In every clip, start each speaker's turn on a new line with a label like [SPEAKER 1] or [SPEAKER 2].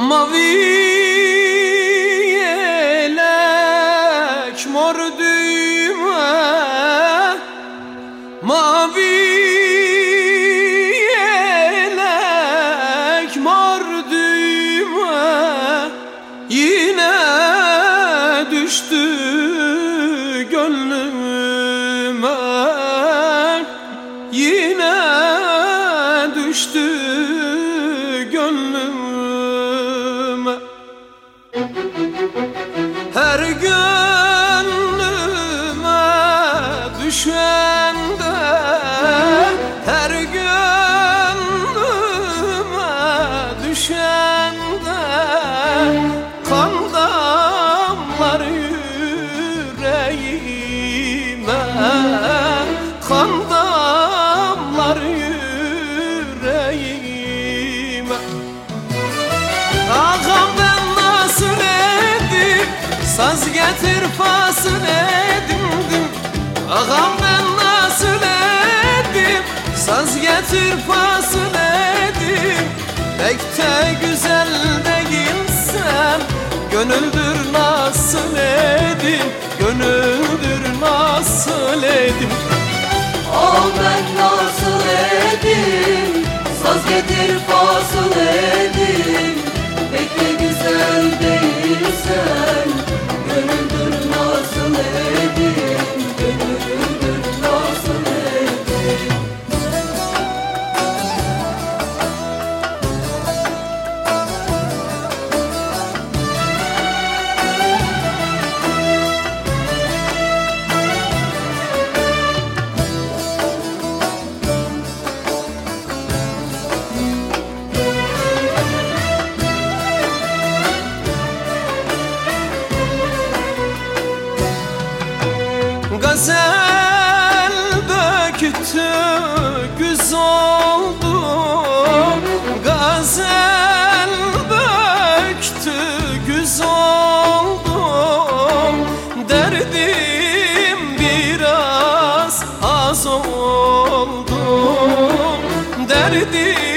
[SPEAKER 1] Mavi yelek mor düğme. Mavi yelek mor düğme. Yine düştü gönlüme. Yine düştü getir fasıl edindim Ağam ben nasıl edim Saz getir fasıl edim Pek de güzel değilsen Gönüldür Gazel döktü güz oldu Gazel döktü güz oldu Derdim biraz az oldu. Derdim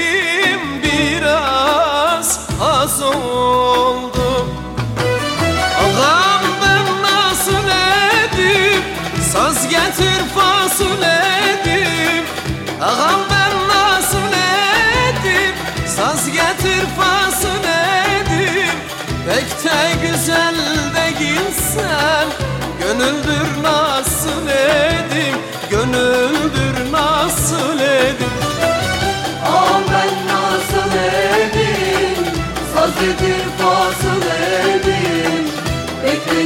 [SPEAKER 1] sen Gönüldür nasıl edim. Gönüldür nasıl edim. Ah ben nasıl edim? Saz edir fasıl edim. Pek de